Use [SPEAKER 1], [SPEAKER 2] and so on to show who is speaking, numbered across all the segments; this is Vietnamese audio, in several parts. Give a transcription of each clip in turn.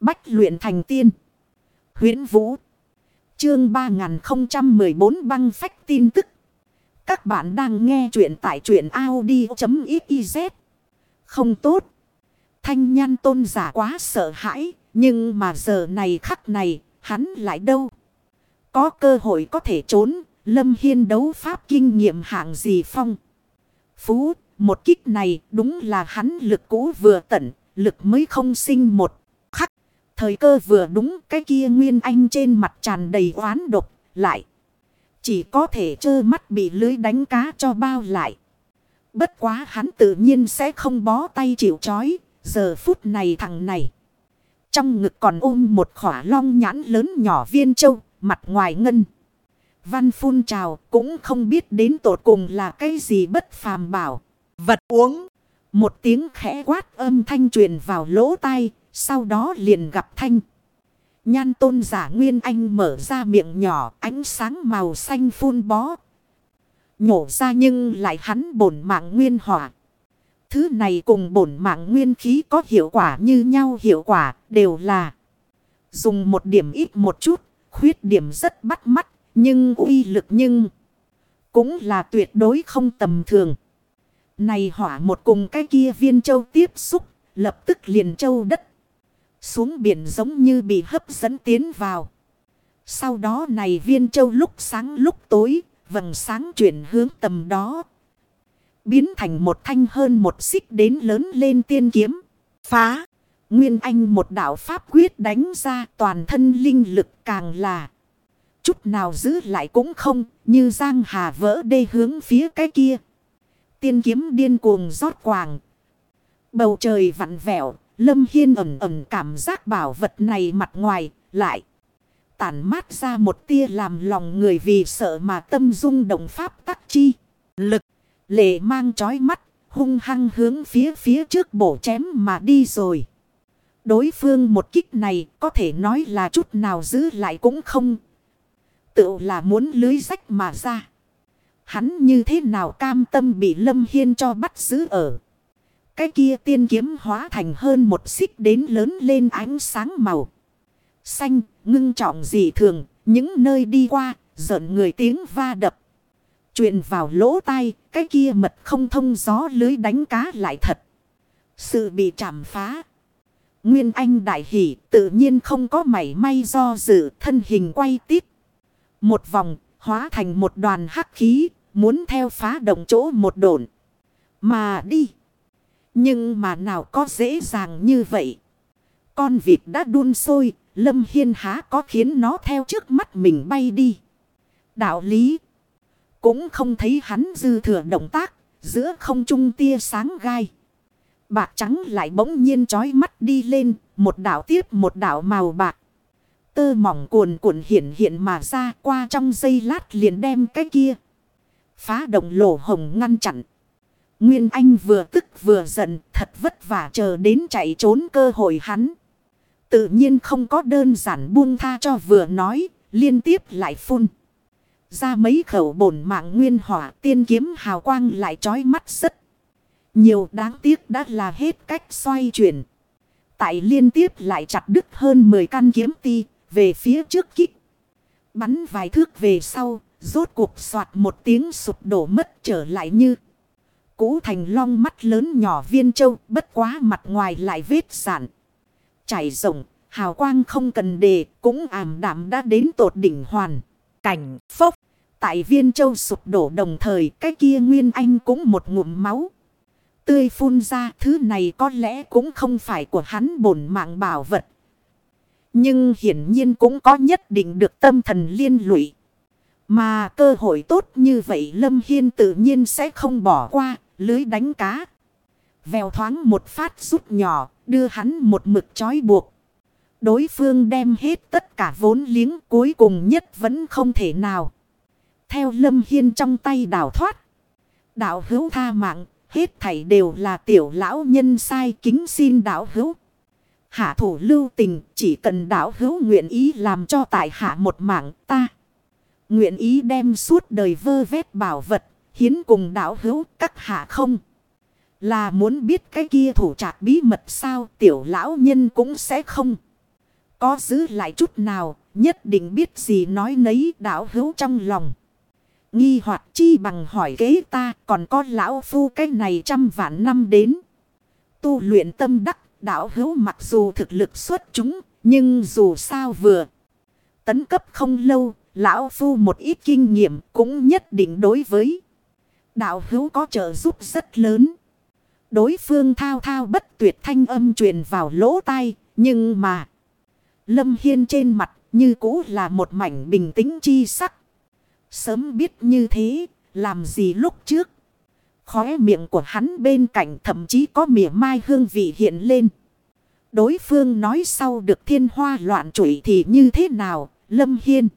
[SPEAKER 1] Bách luyện thành tiên. huyễn Vũ. Chương 3014 băng phách tin tức. Các bạn đang nghe truyện tại truyện Audi.xyz. Không tốt. Thanh nhan tôn giả quá sợ hãi. Nhưng mà giờ này khắc này, hắn lại đâu? Có cơ hội có thể trốn. Lâm Hiên đấu pháp kinh nghiệm hạng gì phong. Phú, một kích này đúng là hắn lực cũ vừa tận, lực mới không sinh một. Thời cơ vừa đúng cái kia Nguyên Anh trên mặt tràn đầy oán độc, lại. Chỉ có thể trơ mắt bị lưới đánh cá cho bao lại. Bất quá hắn tự nhiên sẽ không bó tay chịu chói, giờ phút này thằng này. Trong ngực còn ôm một khỏa long nhãn lớn nhỏ viên châu, mặt ngoài ngân. Văn phun trào cũng không biết đến tột cùng là cái gì bất phàm bảo. Vật uống. Một tiếng khẽ quát âm thanh truyền vào lỗ tai. Sau đó liền gặp thanh. Nhan tôn giả Nguyên Anh mở ra miệng nhỏ ánh sáng màu xanh phun bó. Nhổ ra nhưng lại hắn bổn mạng nguyên hỏa. Thứ này cùng bổn mạng nguyên khí có hiệu quả như nhau hiệu quả đều là. Dùng một điểm ít một chút, khuyết điểm rất bắt mắt, nhưng uy lực nhưng cũng là tuyệt đối không tầm thường. Này hỏa một cùng cái kia viên châu tiếp xúc, lập tức liền châu đất. Xuống biển giống như bị hấp dẫn tiến vào. Sau đó này viên châu lúc sáng lúc tối, vầng sáng chuyển hướng tầm đó. Biến thành một thanh hơn một xích đến lớn lên tiên kiếm. Phá! Nguyên Anh một đạo pháp quyết đánh ra toàn thân linh lực càng là. Chút nào giữ lại cũng không, như giang hà vỡ đê hướng phía cái kia. Tiên kiếm điên cuồng rót quàng. Bầu trời vặn vẹo, Lâm Hiên ẩm ẩm cảm giác bảo vật này mặt ngoài, lại. Tản mát ra một tia làm lòng người vì sợ mà tâm dung động pháp tắc chi. Lực, lệ mang trói mắt, hung hăng hướng phía phía trước bổ chém mà đi rồi. Đối phương một kích này có thể nói là chút nào giữ lại cũng không. Tự là muốn lưới rách mà ra. Hắn như thế nào cam tâm bị Lâm Hiên cho bắt giữ ở. Cái kia tiên kiếm hóa thành hơn một xích đến lớn lên ánh sáng màu. Xanh, ngưng trọng dị thường, những nơi đi qua, giận người tiếng va đập. Chuyện vào lỗ tai, cái kia mật không thông gió lưới đánh cá lại thật. Sự bị chạm phá. Nguyên Anh đại hỷ tự nhiên không có mảy may do dự thân hình quay tít. Một vòng hóa thành một đoàn hắc khí muốn theo phá động chỗ một đồn. Mà đi. Nhưng mà nào có dễ dàng như vậy. Con vịt đã đun sôi, Lâm Hiên há có khiến nó theo trước mắt mình bay đi. Đạo lý. Cũng không thấy hắn dư thừa động tác. Giữa không trung tia sáng gai. Bạc trắng lại bỗng nhiên trói mắt đi lên. Một đảo tiếp một đảo màu bạc. Tơ mỏng cuồn cuộn hiện hiện mà ra qua trong giây lát liền đem cái kia. Phá động lỗ hồng ngăn chặn. Nguyên Anh vừa tức vừa giận thật vất vả chờ đến chạy trốn cơ hội hắn. Tự nhiên không có đơn giản buông tha cho vừa nói, liên tiếp lại phun. Ra mấy khẩu bổn mạng nguyên hỏa tiên kiếm hào quang lại trói mắt rất. Nhiều đáng tiếc đã là hết cách xoay chuyển. Tại liên tiếp lại chặt đứt hơn 10 căn kiếm ti về phía trước kích. Bắn vài thước về sau, rốt cuộc soạt một tiếng sụp đổ mất trở lại như. Cũ thành long mắt lớn nhỏ viên châu bất quá mặt ngoài lại vết sản. Chảy rộng, hào quang không cần đề, cũng ảm đạm đã đến tột đỉnh hoàn. Cảnh, phốc, tại viên châu sụp đổ đồng thời cái kia Nguyên Anh cũng một ngụm máu. Tươi phun ra thứ này có lẽ cũng không phải của hắn bổn mạng bảo vật. Nhưng hiển nhiên cũng có nhất định được tâm thần liên lụy. Mà cơ hội tốt như vậy Lâm Hiên tự nhiên sẽ không bỏ qua lưới đánh cá. Vèo thoáng một phát rút nhỏ đưa hắn một mực trói buộc. Đối phương đem hết tất cả vốn liếng cuối cùng nhất vẫn không thể nào. Theo Lâm Hiên trong tay đảo thoát. Đạo hữu tha mạng, hết thảy đều là tiểu lão nhân sai kính xin đạo hữu. Hạ thủ lưu tình chỉ cần đạo hữu nguyện ý làm cho tại hạ một mạng ta. Nguyện ý đem suốt đời vơ vét bảo vật, hiến cùng đạo hữu các hạ không. Là muốn biết cái kia thủ trạc bí mật sao tiểu lão nhân cũng sẽ không. có giữ lại chút nào, nhất định biết gì nói nấy đảo hữu trong lòng. Nghi hoặc chi bằng hỏi kế ta còn có lão phu cái này trăm vạn năm đến. Tu luyện tâm đắc đảo hữu mặc dù thực lực xuất chúng nhưng dù sao vừa. Tấn cấp không lâu lão phu một ít kinh nghiệm cũng nhất định đối với. Đạo hữu có trợ giúp rất lớn. Đối phương thao thao bất tuyệt thanh âm truyền vào lỗ tai nhưng mà. Lâm Hiên trên mặt như cũ là một mảnh bình tĩnh chi sắc. Sớm biết như thế, làm gì lúc trước. Khóe miệng của hắn bên cạnh thậm chí có mỉa mai hương vị hiện lên. Đối phương nói sau được thiên hoa loạn trụy thì như thế nào, Lâm Hiên.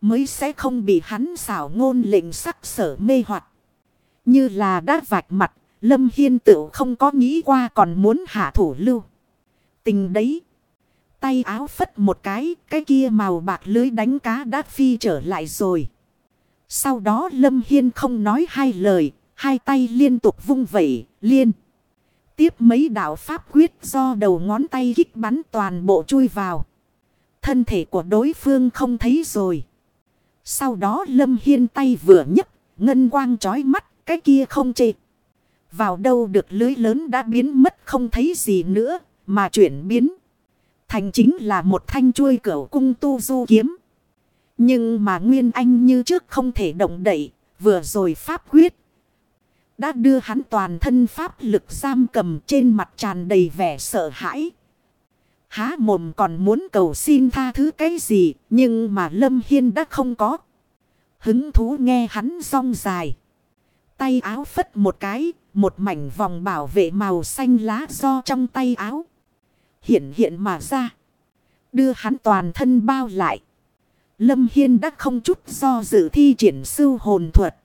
[SPEAKER 1] Mới sẽ không bị hắn xảo ngôn lệnh sắc sở mê hoặc như là đã vạch mặt, Lâm Hiên tự không có nghĩ qua còn muốn hạ thủ lưu. Tình đấy. Tay áo phất một cái, cái kia màu bạc lưới đánh cá đã phi trở lại rồi. Sau đó Lâm Hiên không nói hai lời, hai tay liên tục vung vẩy, liên. Tiếp mấy đạo pháp quyết do đầu ngón tay kích bắn toàn bộ chui vào. Thân thể của đối phương không thấy rồi. Sau đó Lâm Hiên tay vừa nhấc, ngân quang trói mắt, cái kia không chê. Vào đâu được lưới lớn đã biến mất không thấy gì nữa, mà chuyển biến. Thành chính là một thanh chuôi cửu cung tu du kiếm. Nhưng mà Nguyên Anh như trước không thể động đậy, vừa rồi pháp quyết. Đã đưa hắn toàn thân pháp lực giam cầm trên mặt tràn đầy vẻ sợ hãi. Há mồm còn muốn cầu xin tha thứ cái gì, nhưng mà Lâm Hiên đã không có. Hứng thú nghe hắn song dài. Tay áo phất một cái, một mảnh vòng bảo vệ màu xanh lá do trong tay áo. Hiện hiện mà ra. Đưa hắn toàn thân bao lại. Lâm Hiên đã không chút do dự thi triển sư hồn thuật.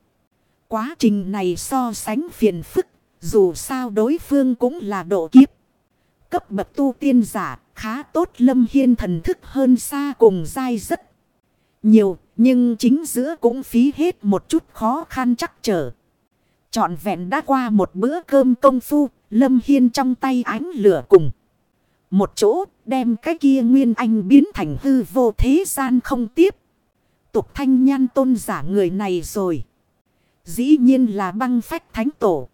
[SPEAKER 1] Quá trình này so sánh phiền phức. Dù sao đối phương cũng là độ kiếp. Cấp bậc tu tiên giả khá tốt Lâm Hiên thần thức hơn xa cùng dai rất nhiều. Nhưng chính giữa cũng phí hết một chút khó khăn chắc trở. Chọn vẹn đã qua một bữa cơm công phu. Lâm Hiên trong tay ánh lửa cùng. Một chỗ, đem cái kia nguyên anh biến thành hư vô thế gian không tiếp. Tục thanh nhan tôn giả người này rồi. Dĩ nhiên là băng phách thánh tổ.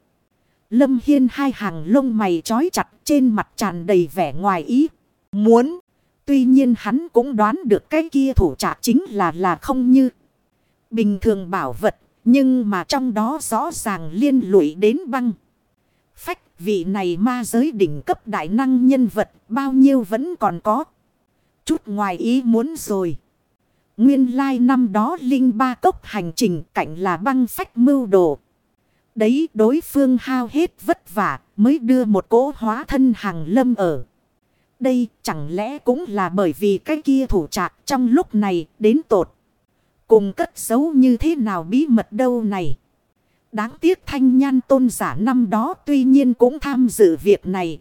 [SPEAKER 1] Lâm Hiên hai hàng lông mày trói chặt trên mặt tràn đầy vẻ ngoài ý. Muốn. Tuy nhiên hắn cũng đoán được cái kia thủ trạc chính là là không như. Bình thường bảo vật. Nhưng mà trong đó rõ ràng liên lụy đến băng. Phách, vị này ma giới đỉnh cấp đại năng nhân vật, bao nhiêu vẫn còn có. Chút ngoài ý muốn rồi. Nguyên lai năm đó Linh Ba Cốc hành trình cảnh là băng phách mưu đồ. Đấy, đối phương hao hết vất vả, mới đưa một cỗ hóa thân hàng lâm ở. Đây chẳng lẽ cũng là bởi vì cái kia thủ trạc trong lúc này đến tột. Cùng cất giấu như thế nào bí mật đâu này. Đáng tiếc thanh nhan tôn giả năm đó tuy nhiên cũng tham dự việc này.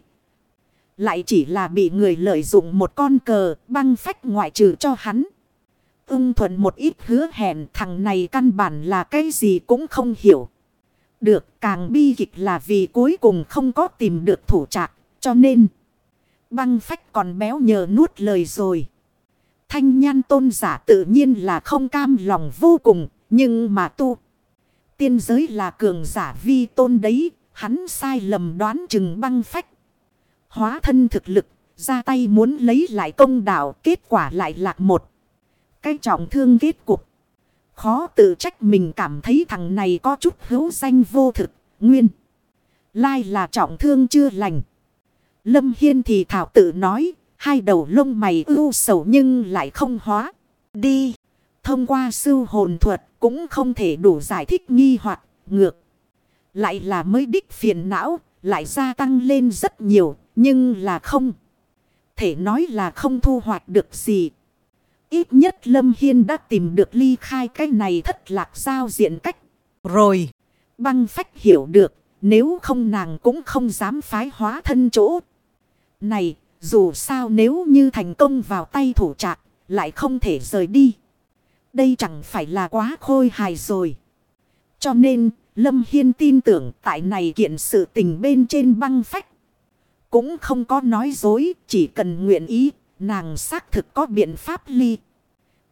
[SPEAKER 1] Lại chỉ là bị người lợi dụng một con cờ băng phách ngoại trừ cho hắn. Ưng thuận một ít hứa hẹn thằng này căn bản là cái gì cũng không hiểu. Được, càng bi kịch là vì cuối cùng không có tìm được thủ trạc, cho nên băng phách còn béo nhờ nuốt lời rồi. Thanh nhan tôn giả tự nhiên là không cam lòng vô cùng nhưng mà tu tiên giới là cường giả vi tôn đấy, hắn sai lầm đoán chừng băng phách. Hóa thân thực lực, ra tay muốn lấy lại công đạo, kết quả lại lạc một. Cái trọng thương kết cục. Khó tự trách mình cảm thấy thằng này có chút hữu danh vô thực, nguyên. Lai là trọng thương chưa lành. Lâm Hiên thì thảo tự nói, hai đầu lông mày ưu sầu nhưng lại không hóa. Đi, thông qua sư hồn thuật, cũng không thể đủ giải thích nghi hoặc ngược. Lại là mới đích phiền não, lại gia tăng lên rất nhiều, nhưng là không. Thể nói là không thu hoạch được gì. Ít nhất Lâm Hiên đã tìm được ly khai cái này thất lạc giao diện cách. Rồi, băng phách hiểu được, nếu không nàng cũng không dám phái hóa thân chỗ. Này, dù sao nếu như thành công vào tay thủ trạc, lại không thể rời đi. Đây chẳng phải là quá khôi hài rồi. Cho nên, Lâm Hiên tin tưởng tại này kiện sự tình bên trên băng phách. Cũng không có nói dối, chỉ cần nguyện ý, nàng xác thực có biện pháp ly.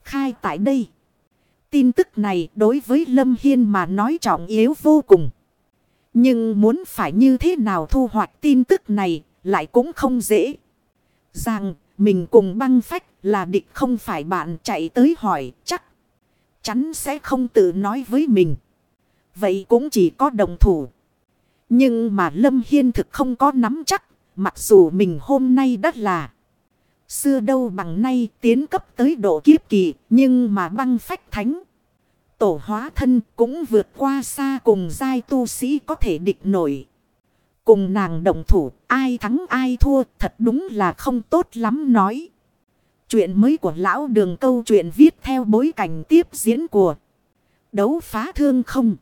[SPEAKER 1] Khai tại đây. Tin tức này đối với Lâm Hiên mà nói trọng yếu vô cùng. Nhưng muốn phải như thế nào thu hoạch tin tức này lại cũng không dễ. Rằng, mình cùng băng phách là địch không phải bạn chạy tới hỏi, chắc. Chắn sẽ không tự nói với mình. Vậy cũng chỉ có đồng thủ. Nhưng mà Lâm Hiên thực không có nắm chắc. Mặc dù mình hôm nay đất là. Xưa đâu bằng nay tiến cấp tới độ kiếp kỳ. Nhưng mà băng phách thánh. Tổ hóa thân cũng vượt qua xa cùng giai tu sĩ có thể địch nổi. Cùng nàng đồng thủ, ai thắng ai thua, thật đúng là không tốt lắm nói. Chuyện mới của lão đường câu chuyện viết theo bối cảnh tiếp diễn của đấu phá thương không.